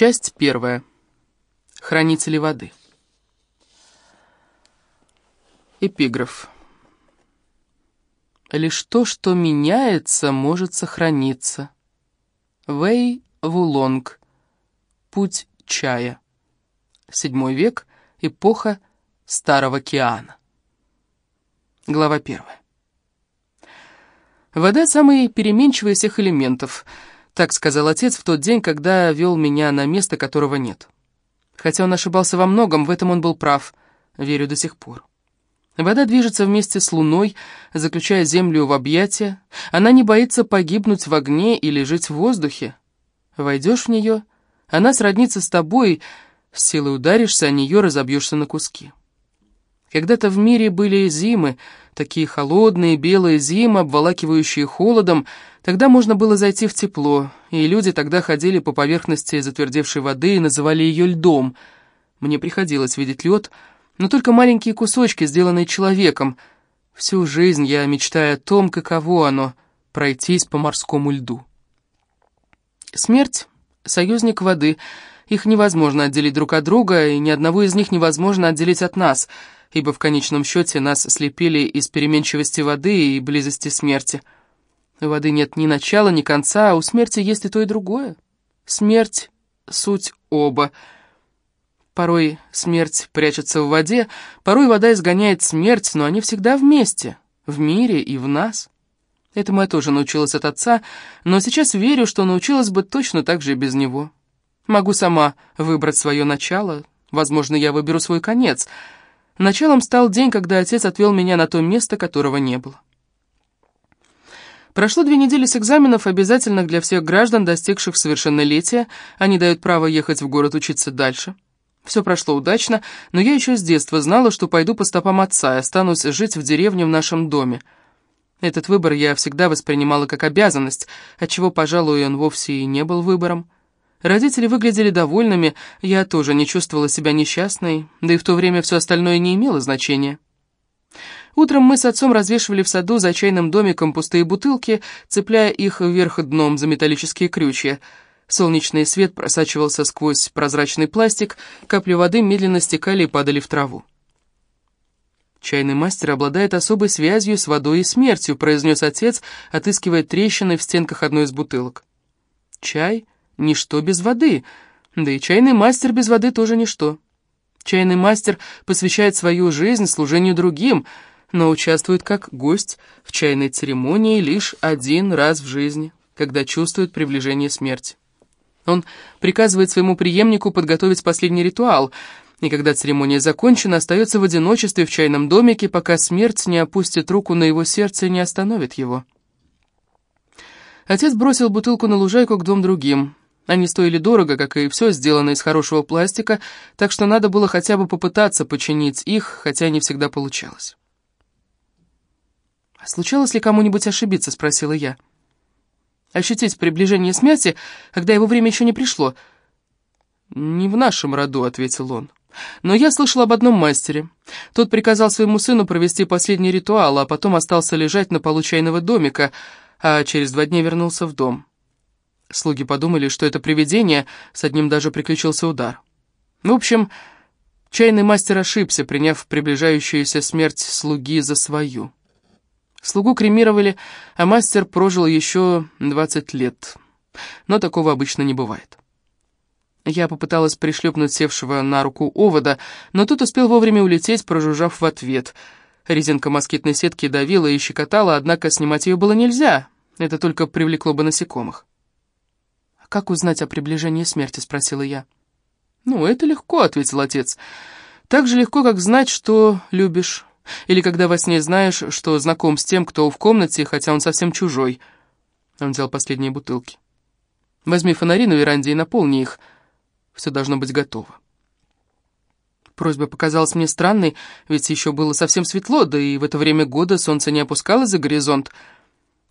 Часть первая. Хранители воды. Эпиграф. Лишь то, что меняется, может сохраниться. Вэй Вулонг. Путь чая. Седьмой век. Эпоха Старого океана. Глава первая. Вода — самый переменчивый из всех элементов, так сказал отец в тот день, когда вел меня на место, которого нет. Хотя он ошибался во многом, в этом он был прав, верю до сих пор. Вода движется вместе с луной, заключая землю в объятия. Она не боится погибнуть в огне или жить в воздухе. Войдешь в нее, она сроднится с тобой, с силой ударишься о нее, разобьешься на куски. Когда-то в мире были зимы, такие холодные, белые зимы, обволакивающие холодом, тогда можно было зайти в тепло, и люди тогда ходили по поверхности затвердевшей воды и называли ее льдом. Мне приходилось видеть лед, но только маленькие кусочки, сделанные человеком. Всю жизнь я мечтаю о том, каково оно — пройтись по морскому льду. Смерть — союзник воды. Их невозможно отделить друг от друга, и ни одного из них невозможно отделить от нас, ибо в конечном счете нас слепили из переменчивости воды и близости смерти. У воды нет ни начала, ни конца, а у смерти есть и то, и другое. Смерть — суть оба — Порой смерть прячется в воде, порой вода изгоняет смерть, но они всегда вместе, в мире и в нас. Этому я тоже научилась от отца, но сейчас верю, что научилась бы точно так же и без него. Могу сама выбрать свое начало, возможно, я выберу свой конец. Началом стал день, когда отец отвел меня на то место, которого не было. Прошло две недели с экзаменов, обязательных для всех граждан, достигших совершеннолетия. Они дают право ехать в город учиться дальше. Все прошло удачно, но я еще с детства знала, что пойду по стопам отца и останусь жить в деревне в нашем доме. Этот выбор я всегда воспринимала как обязанность, отчего, пожалуй, он вовсе и не был выбором. Родители выглядели довольными, я тоже не чувствовала себя несчастной, да и в то время все остальное не имело значения. Утром мы с отцом развешивали в саду за чайным домиком пустые бутылки, цепляя их вверх дном за металлические крючья — Солнечный свет просачивался сквозь прозрачный пластик, капли воды медленно стекали и падали в траву. «Чайный мастер обладает особой связью с водой и смертью», произнес отец, отыскивая трещины в стенках одной из бутылок. «Чай — ничто без воды, да и чайный мастер без воды тоже ничто. Чайный мастер посвящает свою жизнь служению другим, но участвует как гость в чайной церемонии лишь один раз в жизни, когда чувствует приближение смерти. Он приказывает своему преемнику подготовить последний ритуал, и когда церемония закончена, остается в одиночестве в чайном домике, пока смерть не опустит руку на его сердце и не остановит его. Отец бросил бутылку на лужайку к двум другим. Они стоили дорого, как и все сделано из хорошего пластика, так что надо было хотя бы попытаться починить их, хотя не всегда получалось. «Случалось ли кому-нибудь ошибиться?» — спросила я. — ощутить приближение смерти, когда его время еще не пришло. «Не в нашем роду», — ответил он. «Но я слышал об одном мастере. Тот приказал своему сыну провести последний ритуал, а потом остался лежать на полу чайного домика, а через два дня вернулся в дом». Слуги подумали, что это привидение, с одним даже приключился удар. В общем, чайный мастер ошибся, приняв приближающуюся смерть слуги за свою. Слугу кремировали, а мастер прожил еще 20 лет. Но такого обычно не бывает. Я попыталась пришлепнуть севшего на руку овода, но тот успел вовремя улететь, прожужжав в ответ. Резинка москитной сетки давила и щекотала, однако снимать ее было нельзя. Это только привлекло бы насекомых. «А как узнать о приближении смерти?» — спросила я. «Ну, это легко», — ответил отец. «Так же легко, как знать, что любишь, или когда во сне знаешь, что знаком с тем, кто в комнате, хотя он совсем чужой. Он взял последние бутылки. Возьми фонари на веранде и наполни их. Все должно быть готово. Просьба показалась мне странной, ведь еще было совсем светло, да и в это время года солнце не опускалось за горизонт.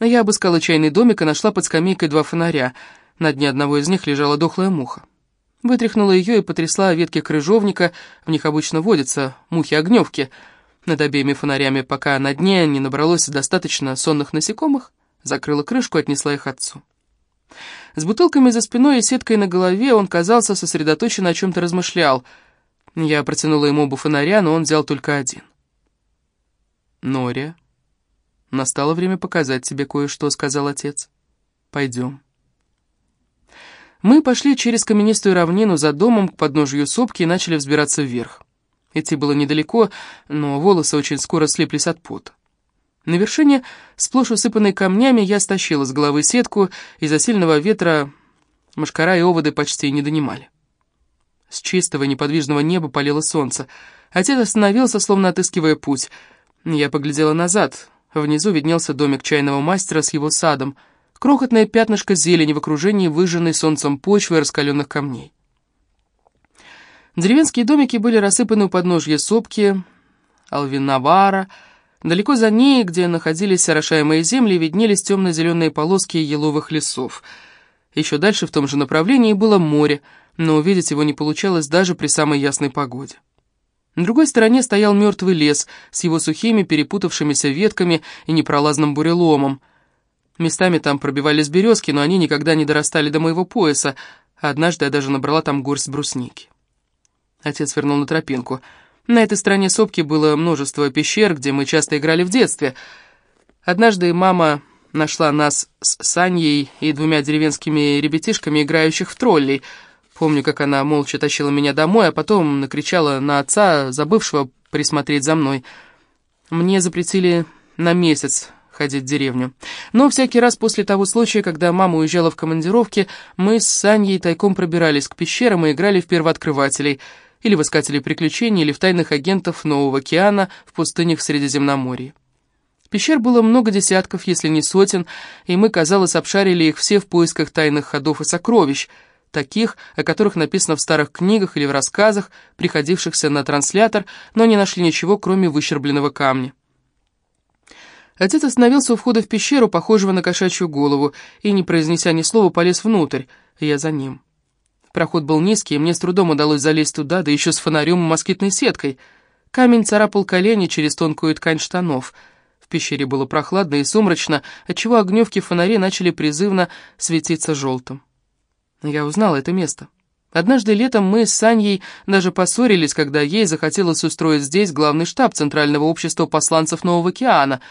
Я обыскала чайный домик и нашла под скамейкой два фонаря. На дне одного из них лежала дохлая муха. Вытряхнула ее и потрясла ветки крыжовника, в них обычно водятся мухи-огневки — над обеими фонарями, пока на дне не набралось достаточно сонных насекомых, закрыла крышку и отнесла их отцу. С бутылками за спиной и сеткой на голове он казался сосредоточен о чем-то размышлял. Я протянула ему оба фонаря, но он взял только один. «Нория, настало время показать тебе кое-что», — сказал отец. «Пойдем». Мы пошли через каменистую равнину за домом к подножию сопки и начали взбираться вверх. Идти было недалеко, но волосы очень скоро слиплись от пота. На вершине, сплошь усыпанной камнями, я стащила с головы сетку, из-за сильного ветра мошкара и оводы почти не донимали. С чистого неподвижного неба палило солнце. Отец остановился, словно отыскивая путь. Я поглядела назад. Внизу виднелся домик чайного мастера с его садом. Крохотное пятнышко зелени в окружении выжженной солнцем почвы и раскаленных камней. Деревенские домики были рассыпаны у подножья сопки, Алвинавара, Далеко за ней, где находились орошаемые земли, виднелись темно-зеленые полоски еловых лесов. Еще дальше в том же направлении было море, но увидеть его не получалось даже при самой ясной погоде. На другой стороне стоял мертвый лес с его сухими перепутавшимися ветками и непролазным буреломом. Местами там пробивались березки, но они никогда не дорастали до моего пояса, однажды я даже набрала там горсть брусники. Отец вернул на тропинку — на этой стороне сопки было множество пещер, где мы часто играли в детстве. Однажды мама нашла нас с Саней и двумя деревенскими ребятишками, играющих в троллей. Помню, как она молча тащила меня домой, а потом накричала на отца, забывшего присмотреть за мной. Мне запретили на месяц ходить в деревню. Но всякий раз после того случая, когда мама уезжала в командировке, мы с Саней тайком пробирались к пещерам и играли в первооткрывателей — или в искателей приключений, или в тайных агентов Нового океана в пустынях в Средиземноморье. Пещер было много десятков, если не сотен, и мы, казалось, обшарили их все в поисках тайных ходов и сокровищ, таких, о которых написано в старых книгах или в рассказах, приходившихся на транслятор, но не нашли ничего, кроме выщербленного камня. Отец остановился у входа в пещеру, похожего на кошачью голову, и, не произнеся ни слова, полез внутрь, я за ним. Проход был низкий, и мне с трудом удалось залезть туда, да еще с фонарем и москитной сеткой. Камень царапал колени через тонкую ткань штанов. В пещере было прохладно и сумрачно, отчего огневки фонарей начали призывно светиться желтым. Я узнала это место. Однажды летом мы с Саньей даже поссорились, когда ей захотелось устроить здесь главный штаб Центрального общества посланцев Нового океана —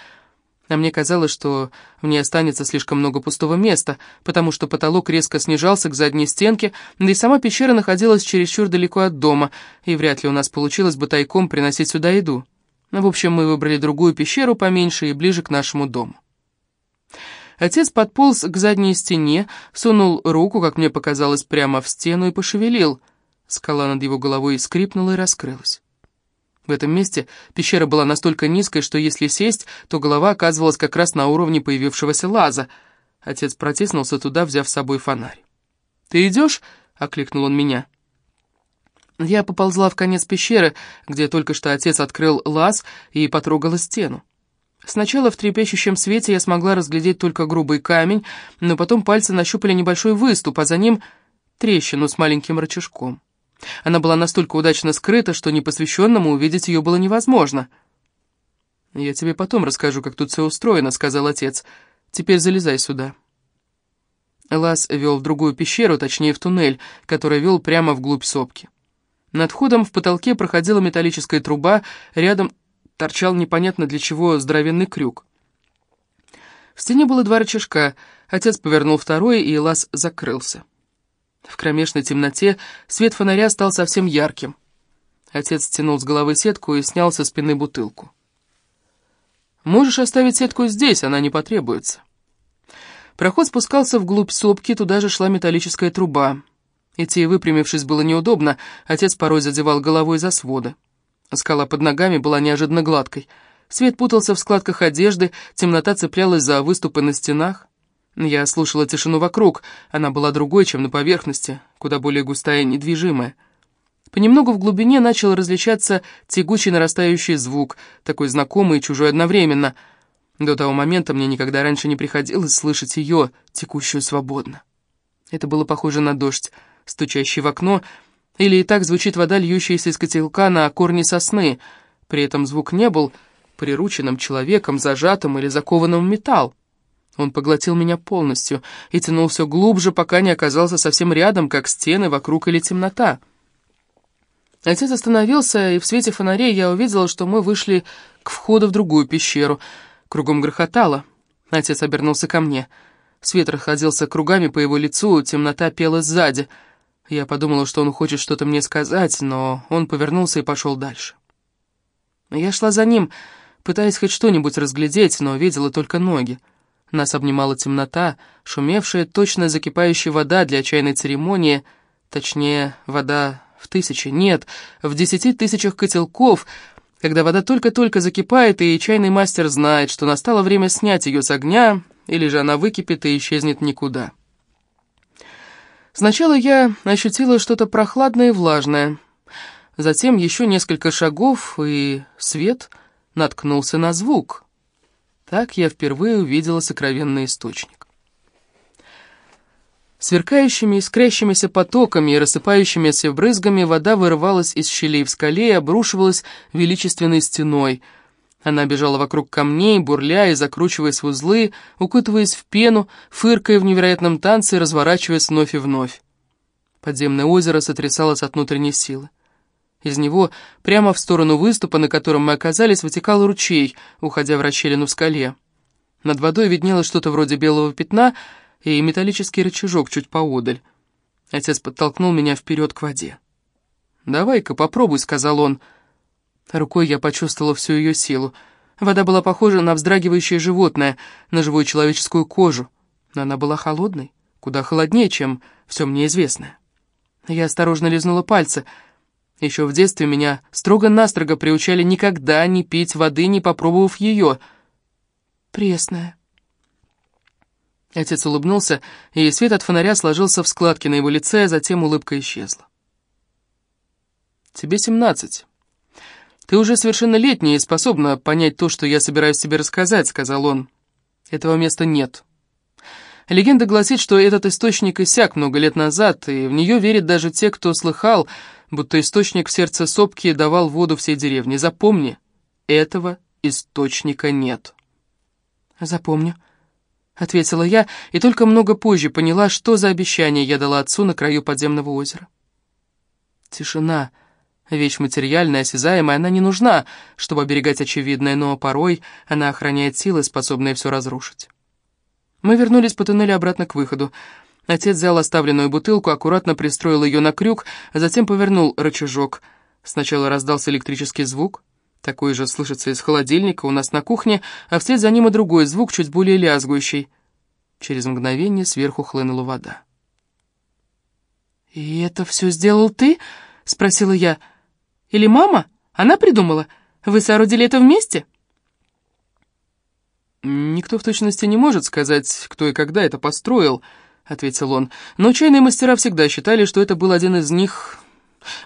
а мне казалось, что мне останется слишком много пустого места, потому что потолок резко снижался к задней стенке, да и сама пещера находилась чересчур далеко от дома, и вряд ли у нас получилось бы тайком приносить сюда еду. В общем, мы выбрали другую пещеру поменьше и ближе к нашему дому. Отец подполз к задней стене, сунул руку, как мне показалось, прямо в стену и пошевелил. Скала над его головой скрипнула и раскрылась. В этом месте пещера была настолько низкой, что если сесть, то голова оказывалась как раз на уровне появившегося лаза. Отец протиснулся туда, взяв с собой фонарь. «Ты идешь?» — окликнул он меня. Я поползла в конец пещеры, где только что отец открыл лаз и потрогала стену. Сначала в трепещущем свете я смогла разглядеть только грубый камень, но потом пальцы нащупали небольшой выступ, а за ним трещину с маленьким рычажком. Она была настолько удачно скрыта, что непосвященному увидеть ее было невозможно. «Я тебе потом расскажу, как тут все устроено», — сказал отец. «Теперь залезай сюда». Лаз вел в другую пещеру, точнее в туннель, который вел прямо вглубь сопки. Над входом в потолке проходила металлическая труба, рядом торчал непонятно для чего здоровенный крюк. В стене было два рычажка, отец повернул второй, и лаз закрылся. В кромешной темноте свет фонаря стал совсем ярким. Отец стянул с головы сетку и снял со спины бутылку. «Можешь оставить сетку здесь, она не потребуется». Проход спускался вглубь сопки, туда же шла металлическая труба. Идти, выпрямившись, было неудобно, отец порой задевал головой за своды. Скала под ногами была неожиданно гладкой. Свет путался в складках одежды, темнота цеплялась за выступы на стенах. Я слушала тишину вокруг, она была другой, чем на поверхности, куда более густая и недвижимая. Понемногу в глубине начал различаться тягучий нарастающий звук, такой знакомый и чужой одновременно. До того момента мне никогда раньше не приходилось слышать ее, текущую свободно. Это было похоже на дождь, стучащий в окно, или и так звучит вода, льющаяся из котелка на корни сосны. При этом звук не был прирученным человеком, зажатым или закованным в металл. Он поглотил меня полностью и тянул все глубже, пока не оказался совсем рядом, как стены вокруг или темнота. Отец остановился, и в свете фонарей я увидела, что мы вышли к входу в другую пещеру. Кругом грохотало. Отец обернулся ко мне. Свет расходился кругами по его лицу, темнота пела сзади. Я подумала, что он хочет что-то мне сказать, но он повернулся и пошел дальше. Я шла за ним, пытаясь хоть что-нибудь разглядеть, но видела только ноги. Нас обнимала темнота, шумевшая, точно закипающая вода для чайной церемонии, точнее, вода в тысячи, нет, в десяти тысячах котелков, когда вода только-только закипает, и чайный мастер знает, что настало время снять ее с огня, или же она выкипит и исчезнет никуда. Сначала я ощутила что-то прохладное и влажное, затем еще несколько шагов, и свет наткнулся на звук — так я впервые увидела сокровенный источник. Сверкающими, искрящимися потоками и рассыпающимися брызгами вода вырывалась из щелей в скале и обрушивалась величественной стеной. Она бежала вокруг камней, бурля и закручиваясь в узлы, укутываясь в пену, фыркая в невероятном танце и разворачиваясь вновь и вновь. Подземное озеро сотрясалось от внутренней силы. Из него прямо в сторону выступа, на котором мы оказались, вытекал ручей, уходя в расщелину в скале. Над водой виднелось что-то вроде белого пятна и металлический рычажок чуть поодаль. Отец подтолкнул меня вперед к воде. «Давай-ка попробуй», — сказал он. Рукой я почувствовала всю ее силу. Вода была похожа на вздрагивающее животное, на живую человеческую кожу. Но она была холодной, куда холоднее, чем все мне известное. Я осторожно лизнула пальцы — еще в детстве меня строго-настрого приучали никогда не пить воды, не попробовав ее. Пресная. Отец улыбнулся, и свет от фонаря сложился в складки на его лице, а затем улыбка исчезла. «Тебе семнадцать. Ты уже совершеннолетняя и способна понять то, что я собираюсь тебе рассказать», — сказал он. «Этого места нет». Легенда гласит, что этот источник иссяк много лет назад, и в нее верят даже те, кто слыхал, будто источник в сердце сопки давал воду всей деревне. Запомни, этого источника нет. «Запомню», — ответила я, и только много позже поняла, что за обещание я дала отцу на краю подземного озера. Тишина, вещь материальная, осязаемая, она не нужна, чтобы оберегать очевидное, но порой она охраняет силы, способные все разрушить. Мы вернулись по туннелю обратно к выходу. Отец взял оставленную бутылку, аккуратно пристроил ее на крюк, а затем повернул рычажок. Сначала раздался электрический звук, такой же слышится из холодильника у нас на кухне, а вслед за ним и другой звук, чуть более лязгующий. Через мгновение сверху хлынула вода. «И это все сделал ты?» — спросила я. «Или мама? Она придумала? Вы соорудили это вместе?» «Никто в точности не может сказать, кто и когда это построил», — ответил он. «Но чайные мастера всегда считали, что это был один из них,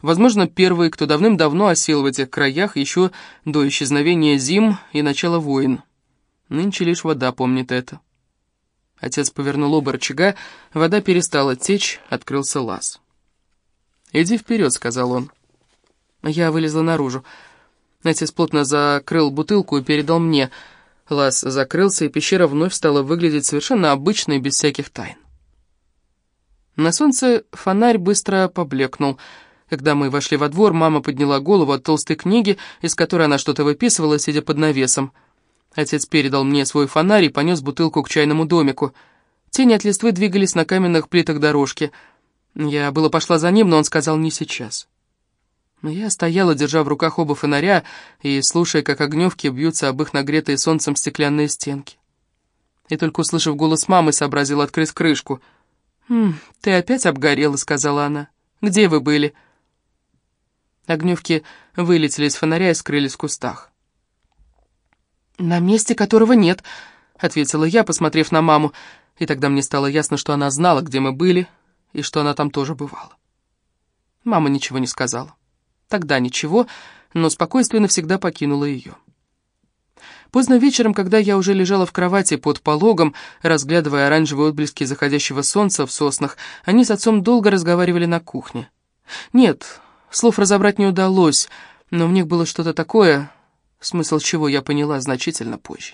возможно, первый, кто давным-давно осел в этих краях еще до исчезновения зим и начала войн. Нынче лишь вода помнит это». Отец повернул оба рычага, вода перестала течь, открылся лаз. «Иди вперед», — сказал он. Я вылезла наружу. Отец плотно закрыл бутылку и передал мне. Лаз закрылся, и пещера вновь стала выглядеть совершенно обычной, без всяких тайн. На солнце фонарь быстро поблекнул. Когда мы вошли во двор, мама подняла голову от толстой книги, из которой она что-то выписывала, сидя под навесом. Отец передал мне свой фонарь и понес бутылку к чайному домику. Тени от листвы двигались на каменных плитах дорожки. Я было пошла за ним, но он сказал «не сейчас». Но я стояла, держа в руках оба фонаря и слушая, как огневки бьются об их нагретые солнцем стеклянные стенки. И только услышав голос мамы, сообразил открыть крышку — «Ты опять обгорела», — сказала она. «Где вы были?» Огневки вылетели из фонаря и скрылись в кустах. «На месте которого нет», — ответила я, посмотрев на маму, и тогда мне стало ясно, что она знала, где мы были, и что она там тоже бывала. Мама ничего не сказала. Тогда ничего, но спокойствие навсегда покинуло ее. Поздно вечером, когда я уже лежала в кровати под пологом, разглядывая оранжевые отблески заходящего солнца в соснах, они с отцом долго разговаривали на кухне. Нет, слов разобрать не удалось, но в них было что-то такое, смысл чего я поняла значительно позже.